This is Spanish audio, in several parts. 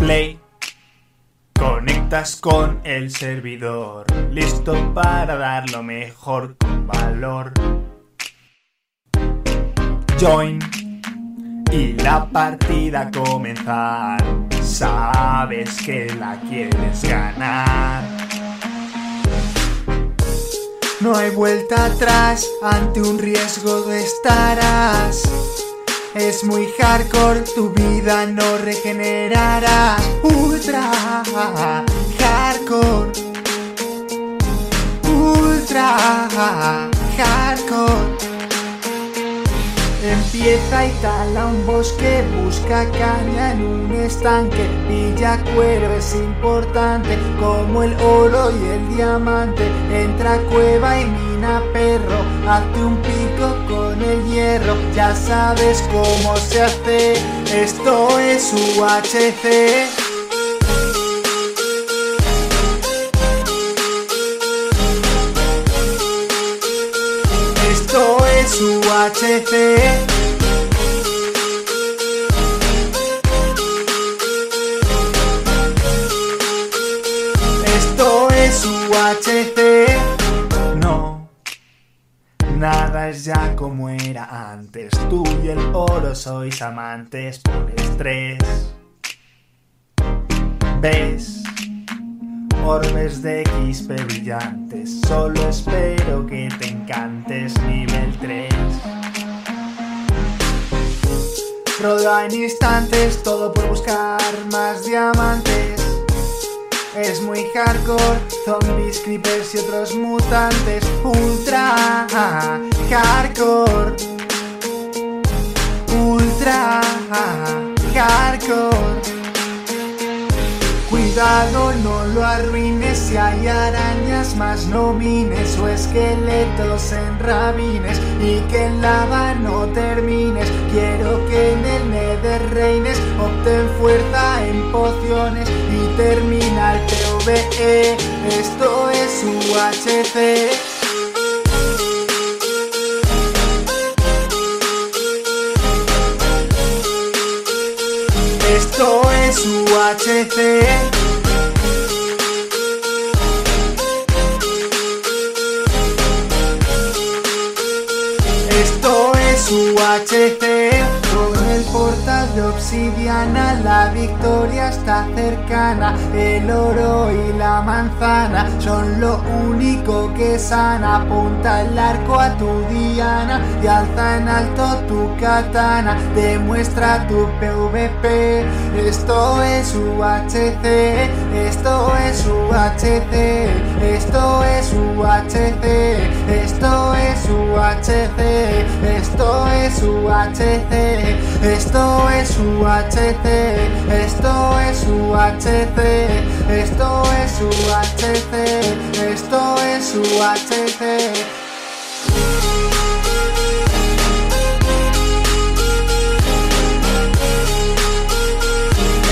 Play. Conectas con el servidor, listo para dar lo mejor con valor. Join y la partida comenzar. Sabes que la quieres ganar. No hay vuelta atrás, ante un riesgo estarás. Es muy hardcore, tu vida no regenerará. Ultra hardcore. Ultra hardcore. Empieza y tala un bosque, busca caña en un estanque, pilla cuero es importante, como el oro y el diamante, entra cueva y mina perro, hazte un pico con el hierro, ya sabes cómo se hace, esto es UHC. Esto es UHC. Esto es UHC. Ya como era antes. Tú y el oro sois amantes por estrés. ¿Ves? Orbes de XP brillantes. Solo espero que te encantes nivel 3. Rodea en instantes, todo por buscar más diamantes. Es muy hardcore, zombies, creepers y otros mutantes. Ultra Ultra hardcore. Cuidado, no lo arruines si hay arañas más no mines o esqueletos en rabines y que en lava no termines. Quiero que en el Nether reines, obtén fuerza en pociones y termina el PvE. Esto es UHC. Esto es UHC. Esto es UHC. De obsidiana, la victoria está cercana. El oro y la manzana son lo único que sana. Apunta el arco a tu diana y alza en alto tu katana. Demuestra tu PvP. Esto es UHC. Esto es UHC. Esto es UHC. UHC. Esto es UHC. Esto es UHC. Esto es UHC. Esto es UHC. Esto es UHC.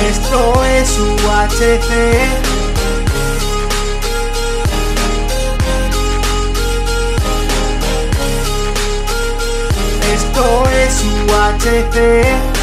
Esto es UHC. su ATP